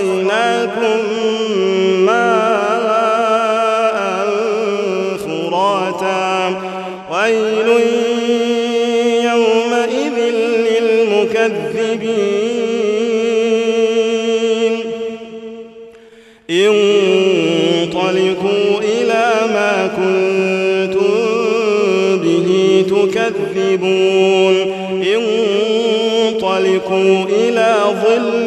وأسقيناكم ماء فراتا. ويل يومئذ للمكذبين. انطلقوا إلى ما كنتم به تكذبون. انطلقوا إلى ظل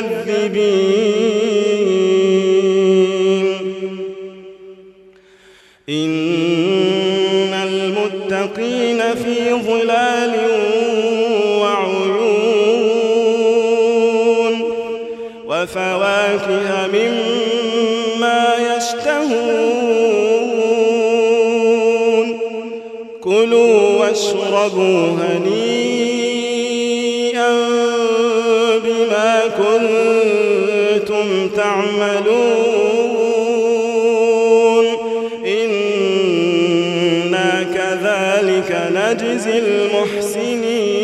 للمكذبين. إن المتقين في ظلال وعيون وفواكه مما يشتهون. كلوا واشربوا هنيئا بما كنتم تعملون. إنا كذلك نجزي المحسنين.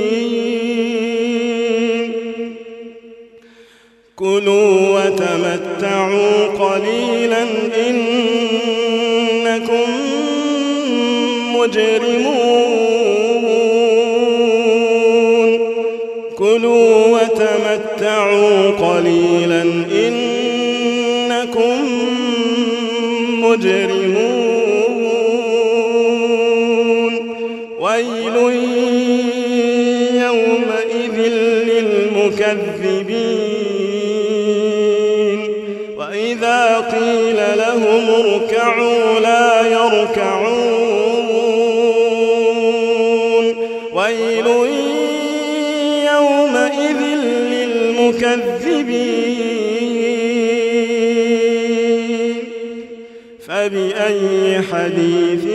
كلوا وتمتعوا قليلا إنكم مجرمون كلوا وتمتعوا قليلا إنكم مجرمون ويل يومئذ للمكذبين وإذا قيل لهم اركعوا لا يركعون. ويل يومئذ للمكذبين. فبأي حديث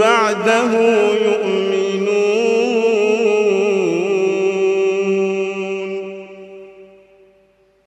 بعده يؤمن